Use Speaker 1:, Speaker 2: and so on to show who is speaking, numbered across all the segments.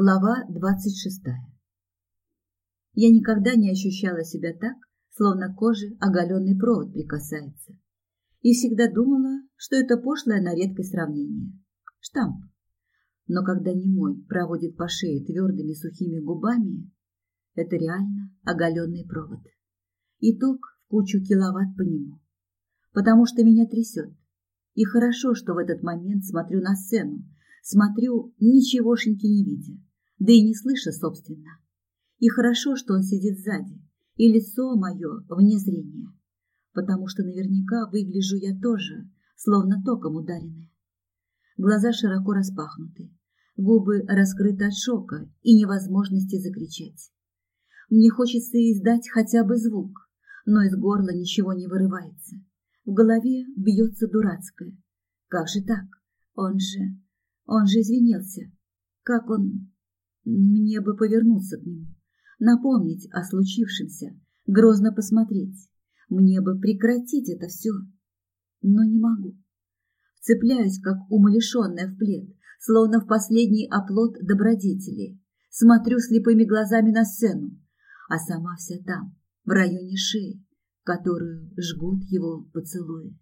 Speaker 1: Глава двадцать шестая. Я никогда не ощущала себя так, словно коже оголенный провод прикасается. И всегда думала, что это пошлое на редкость сравнение. Штамп. Но когда немой проводит по шее твердыми сухими губами, это реально оголенный провод. Итог в кучу киловатт по нему. Потому что меня трясет. И хорошо, что в этот момент смотрю на сцену, Смотрю, ничегошеньки не видя, да и не слыша, собственно. И хорошо, что он сидит сзади, и лицо мое вне зрения, потому что наверняка выгляжу я тоже, словно током ударенная. Глаза широко распахнуты, губы раскрыты от шока и невозможности закричать. Мне хочется издать хотя бы звук, но из горла ничего не вырывается. В голове бьется дурацкое. Как же так? Он же... Он же извинился. Как он... Мне бы повернуться к нему, напомнить о случившемся, грозно посмотреть. Мне бы прекратить это все. Но не могу. Цепляюсь, как умалишенная в плед, словно в последний оплот добродетели. Смотрю слепыми глазами на сцену, а сама вся там, в районе шеи, которую жгут его поцелуи.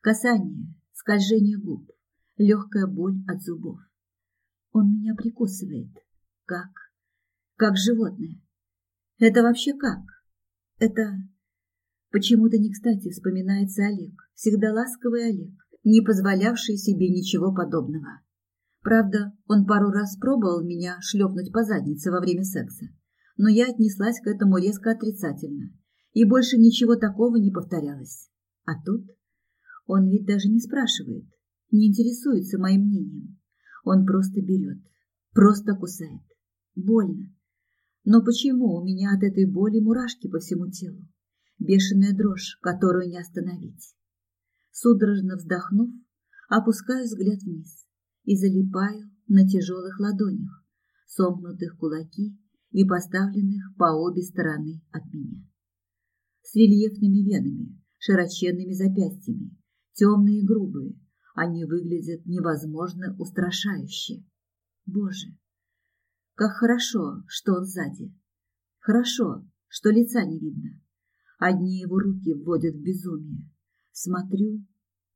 Speaker 1: Касание, скольжение губ, легкая боль от зубов. Он меня прикусывает. Как? Как животное. Это вообще как? Это... Почему-то не кстати вспоминается Олег, всегда ласковый Олег, не позволявший себе ничего подобного. Правда, он пару раз пробовал меня шлепнуть по заднице во время секса, но я отнеслась к этому резко отрицательно, и больше ничего такого не повторялось. А тут он ведь даже не спрашивает, не интересуется моим мнением. Он просто берет, просто кусает. Больно. Но почему у меня от этой боли мурашки по всему телу? Бешеная дрожь, которую не остановить. Судорожно вздохнув, опускаю взгляд вниз и залипаю на тяжелых ладонях, сомкнутых кулаки и поставленных по обе стороны от меня. С рельефными венами, широченными запястьями, темные и грубые, они выглядят невозможно устрашающе. Боже, как хорошо, что он сзади. Хорошо, что лица не видно. Одни его руки вводят в безумие. Смотрю,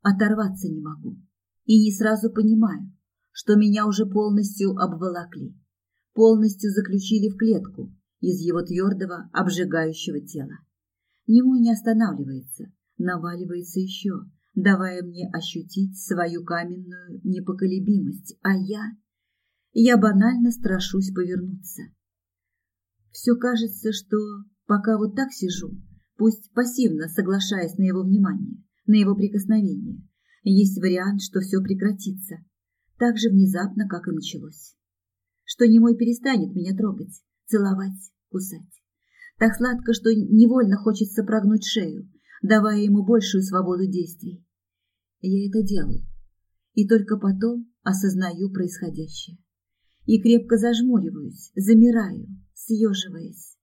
Speaker 1: оторваться не могу. И не сразу понимаю, что меня уже полностью обволокли. Полностью заключили в клетку из его твердого, обжигающего тела. Немой не останавливается, наваливается еще, давая мне ощутить свою каменную непоколебимость, а я... Я банально страшусь повернуться. Все кажется, что пока вот так сижу, пусть пассивно соглашаясь на его внимание, на его прикосновение, есть вариант, что все прекратится, так же внезапно, как и началось. Что немой перестанет меня трогать, целовать, кусать. Так сладко, что невольно хочется прогнуть шею, давая ему большую свободу действий. Я это делаю. И только потом осознаю происходящее. И крепко зажмуриваюсь, замираю, съеживаясь.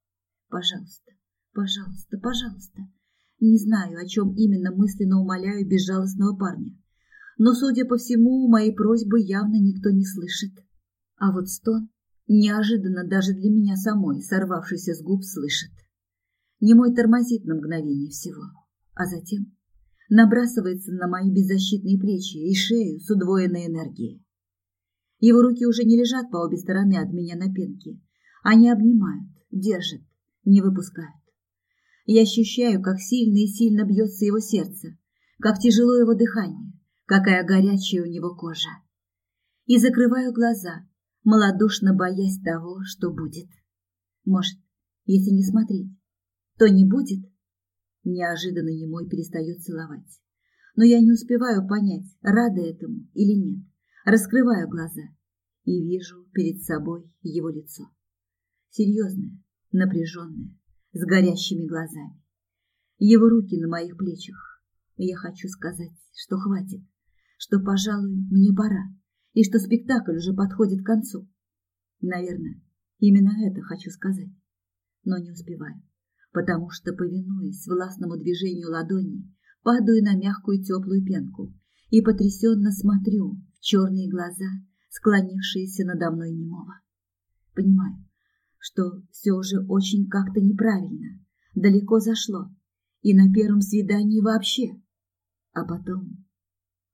Speaker 1: Пожалуйста, пожалуйста, пожалуйста. Не знаю, о чем именно мысленно умоляю безжалостного парня. Но, судя по всему, моей просьбы явно никто не слышит. А вот стон неожиданно даже для меня самой, сорвавшийся с губ, слышит. Не мой тормозит на мгновение всего, а затем набрасывается на мои беззащитные плечи и шею с удвоенной энергией. Его руки уже не лежат по обе стороны от меня на пенке. Они обнимают, держат, не выпускают. Я ощущаю, как сильно и сильно бьется его сердце, как тяжело его дыхание, какая горячая у него кожа. И закрываю глаза, малодушно боясь того, что будет. Может, если не смотреть, то не будет? Неожиданно немой перестает целовать. Но я не успеваю понять, рада этому или нет. Раскрываю глаза и вижу перед собой его лицо. Серьезное, напряженное, с горящими глазами. Его руки на моих плечах. я хочу сказать, что хватит, что, пожалуй, мне пора, и что спектакль уже подходит к концу. Наверное, именно это хочу сказать, но не успеваю потому что, повинуясь властному движению ладони, падаю на мягкую теплую пенку и потрясенно смотрю черные глаза, склонившиеся надо мной немого. Понимаю, что все уже очень как-то неправильно, далеко зашло, и на первом свидании вообще. А потом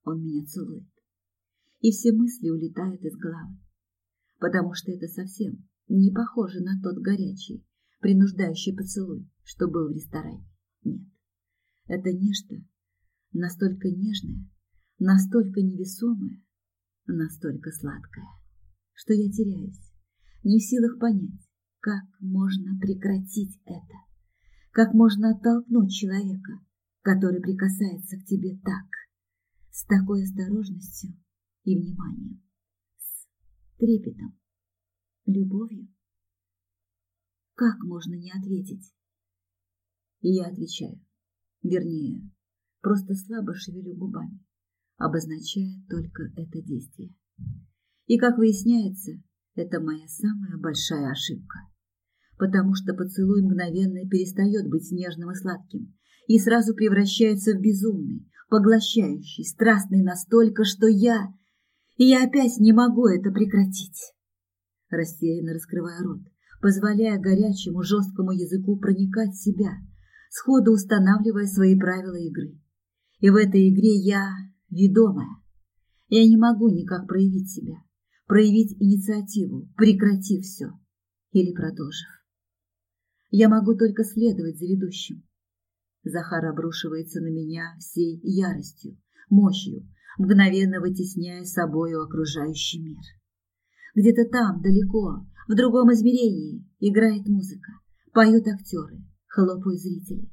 Speaker 1: он меня целует, и все мысли улетают из головы, потому что это совсем не похоже на тот горячий, принуждающий поцелуй, что был в ресторане. Нет, это нечто настолько нежное, настолько невесомое, настолько сладкое, что я теряюсь, не в силах понять, как можно прекратить это, как можно оттолкнуть человека, который прикасается к тебе так, с такой осторожностью и вниманием, с трепетом, любовью. Как можно не ответить? И я отвечаю, вернее, просто слабо шевелю губами, обозначая только это действие. И, как выясняется, это моя самая большая ошибка, потому что поцелуй мгновенно перестает быть нежным и сладким и сразу превращается в безумный, поглощающий, страстный настолько, что я... Я опять не могу это прекратить. Растерянно раскрывая рот, позволяя горячему, жесткому языку проникать в себя, сходу устанавливая свои правила игры. И в этой игре я ведомая. Я не могу никак проявить себя, проявить инициативу, прекратив все или продолжив. Я могу только следовать за ведущим. Захар обрушивается на меня всей яростью, мощью, мгновенно вытесняя собою окружающий мир. Где-то там, далеко, в другом измерении, играет музыка, поют актеры, хлопают зрители.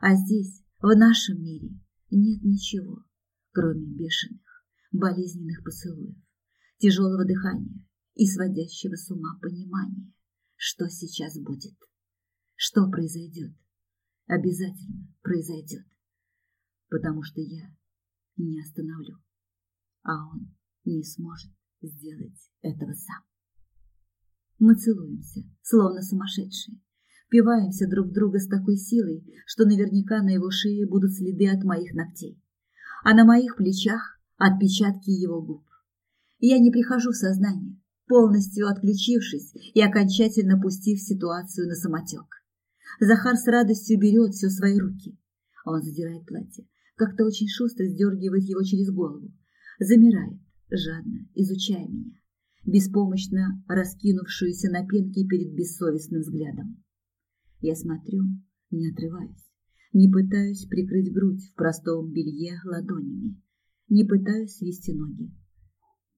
Speaker 1: А здесь, в нашем мире, нет ничего, кроме бешеных, болезненных поцелуев, тяжелого дыхания и сводящего с ума понимания, что сейчас будет, что произойдет, обязательно произойдет, потому что я не остановлю, а он не сможет сделать этого сам. Мы целуемся, словно сумасшедшие, впиваемся друг в друга с такой силой, что наверняка на его шее будут следы от моих ногтей, а на моих плечах отпечатки его губ. Я не прихожу в сознание, полностью отключившись и окончательно пустив ситуацию на самотек. Захар с радостью берет все свои руки. Он задирает платье, как-то очень шустро сдергивает его через голову, замирает, жадно изучая меня, беспомощно раскинувшуюся на пенке перед бессовестным взглядом. Я смотрю, не отрываясь, не пытаюсь прикрыть грудь в простом белье ладонями, не пытаюсь свести ноги.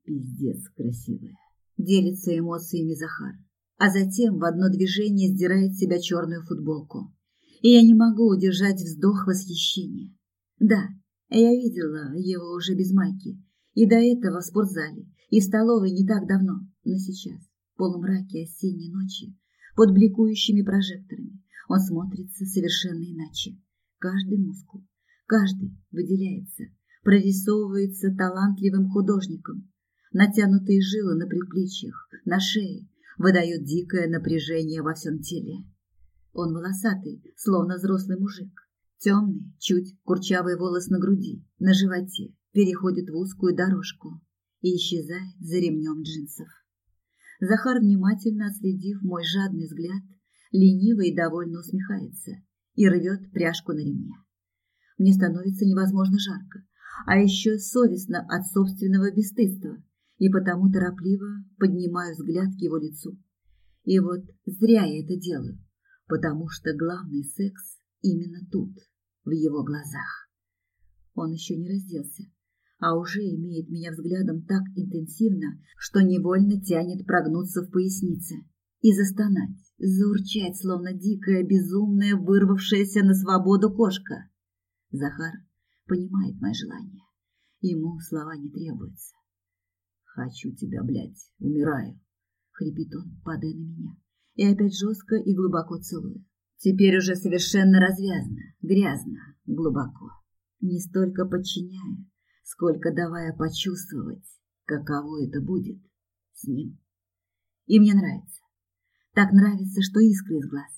Speaker 1: Пиздец красивая. Делится эмоциями Захар, а затем в одно движение сдирает с себя черную футболку. И я не могу удержать вздох восхищения. Да, я видела его уже без майки, и до этого в спортзале, и в столовой не так давно, но сейчас, в полумраке осенней ночи, под бликующими прожекторами. Он смотрится совершенно иначе. Каждый мускул, каждый выделяется, прорисовывается талантливым художником. Натянутые жилы на предплечьях, на шее выдают дикое напряжение во всем теле. Он волосатый, словно взрослый мужик. Темный, чуть курчавый волос на груди, на животе, переходит в узкую дорожку и исчезает за ремнем джинсов. Захар, внимательно отследив мой жадный взгляд, лениво и довольно усмехается и рвет пряжку на ремне. Мне становится невозможно жарко, а еще совестно от собственного бесстыдства, и потому торопливо поднимаю взгляд к его лицу. И вот зря я это делаю, потому что главный секс именно тут, в его глазах. Он еще не разделся, а уже имеет меня взглядом так интенсивно, что невольно тянет прогнуться в пояснице и застонать, заурчать, словно дикая, безумная, вырвавшаяся на свободу кошка. Захар понимает мои желания. Ему слова не требуются. «Хочу тебя, блядь, умираю!» — хрипит он, падая на меня. И опять жестко и глубоко целует. Теперь уже совершенно развязно, грязно, глубоко. Не столько подчиняя, сколько давая почувствовать, каково это будет с ним. И мне нравится. Так нравится, что искры из глаз.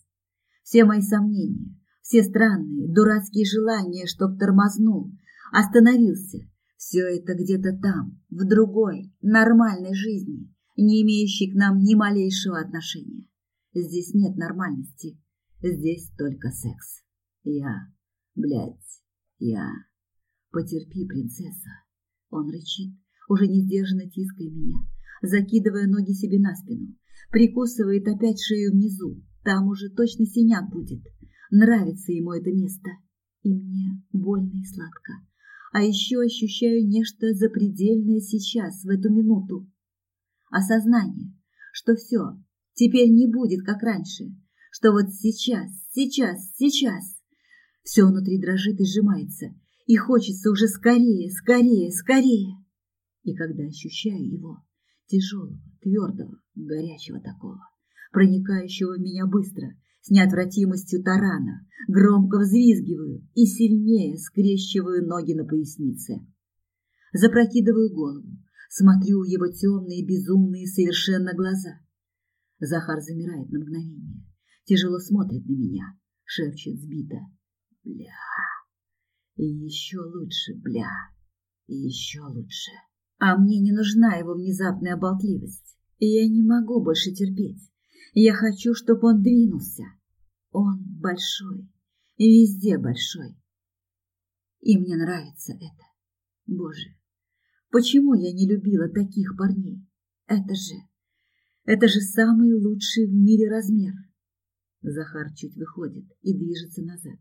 Speaker 1: Все мои сомнения, все странные, дурацкие желания, чтоб тормознул, остановился. Все это где-то там, в другой, нормальной жизни, не имеющий к нам ни малейшего отношения. Здесь нет нормальности, здесь только секс. Я, блядь, я... Потерпи, принцесса. Он рычит, уже не сдержанно тиская меня, закидывая ноги себе на спину, прикусывает опять шею внизу, там уже точно синяк будет. Нравится ему это место, и мне больно и сладко. А еще ощущаю нечто запредельное сейчас, в эту минуту. Осознание, что все, теперь не будет, как раньше, что вот сейчас, сейчас, сейчас. Все внутри дрожит и сжимается, и хочется уже скорее, скорее, скорее. И когда ощущаю его, тяжелого, твердого, горячего такого, проникающего в меня быстро, с неотвратимостью тарана, громко взвизгиваю и сильнее скрещиваю ноги на пояснице. Запрокидываю голову, смотрю в его темные, безумные совершенно глаза. Захар замирает на мгновение, тяжело смотрит на меня, шепчет сбито. Бля, и еще лучше, бля, и еще лучше. А мне не нужна его внезапная болтливость, я не могу больше терпеть. Я хочу, чтобы он двинулся. Он большой, везде большой. И мне нравится это. Боже, почему я не любила таких парней? Это же, это же самый лучший в мире размер. Захар чуть выходит и движется назад,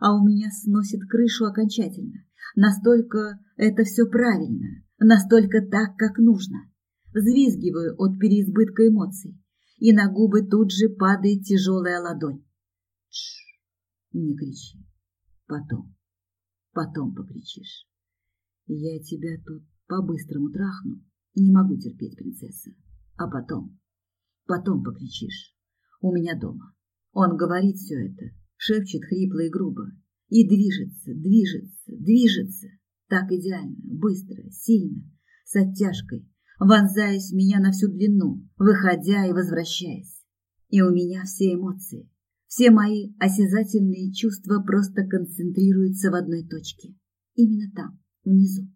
Speaker 1: а у меня сносит крышу окончательно. Настолько это все правильно, настолько так, как нужно. Взвизгиваю от переизбытка эмоций и на губы тут же падает тяжелая ладонь. Тш, не кричи. Потом, потом покричишь. Я тебя тут по-быстрому трахну. Не могу терпеть, принцесса. А потом, потом покричишь. У меня дома. Он говорит все это, шепчет хрипло и грубо. И движется, движется, движется. Так идеально, быстро, сильно, с оттяжкой, вонзаясь в меня на всю длину, выходя и возвращаясь. И у меня все эмоции, все мои осязательные чувства просто концентрируются в одной точке. Именно там, внизу.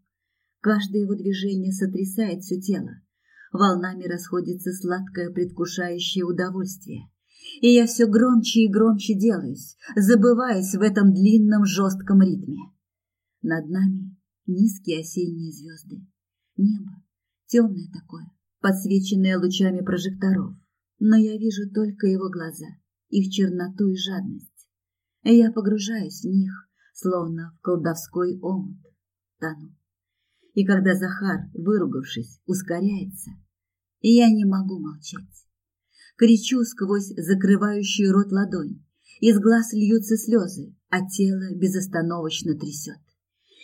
Speaker 1: Каждое его движение сотрясает все тело. Волнами расходится сладкое предвкушающее удовольствие. И я все громче и громче делаюсь, забываясь в этом длинном жестком ритме. Над нами низкие осенние звезды. Небо темное такое, подсвеченное лучами прожекторов, но я вижу только его глаза, их черноту и жадность. Я погружаюсь в них, словно в колдовской омут, тону. И когда Захар, выругавшись, ускоряется, я не могу молчать. Кричу сквозь закрывающую рот ладонь, из глаз льются слезы, а тело безостановочно трясет.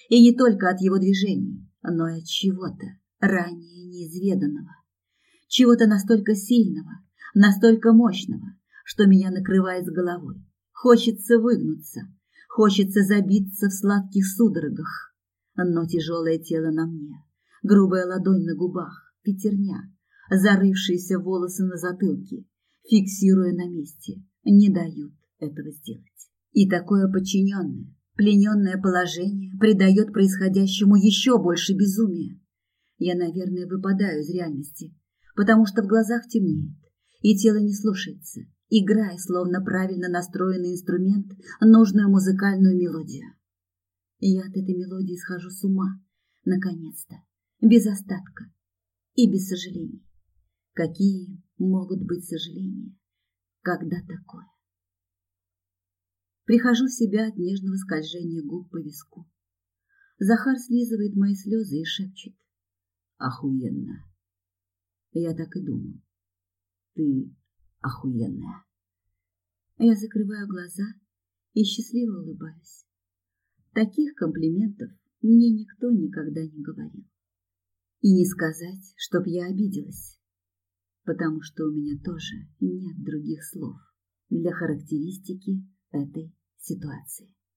Speaker 1: И не только от его движений, но и от чего-то, ранее неизведанного, чего-то настолько сильного, настолько мощного, что меня накрывает с головой. Хочется выгнуться, хочется забиться в сладких судорогах, но тяжелое тело на мне, грубая ладонь на губах, пятерня, зарывшиеся волосы на затылке, фиксируя на месте, не дают этого сделать. И такое подчиненное, плененное положение придает происходящему еще больше безумия. Я, наверное, выпадаю из реальности, потому что в глазах темнеет, и тело не слушается, играя, словно правильно настроенный инструмент, нужную музыкальную мелодию. Я от этой мелодии схожу с ума, наконец-то, без остатка и без сожалений. Какие могут быть сожаления, когда такое? Прихожу в себя от нежного скольжения губ по виску. Захар слизывает мои слезы и шепчет. Охуенно. Я так и думал. Ты охуенная. Я закрываю глаза и счастливо улыбаюсь. Таких комплиментов мне никто никогда не говорил. И не сказать, чтоб я обиделась, потому что у меня тоже нет других слов для характеристики этой ситуации.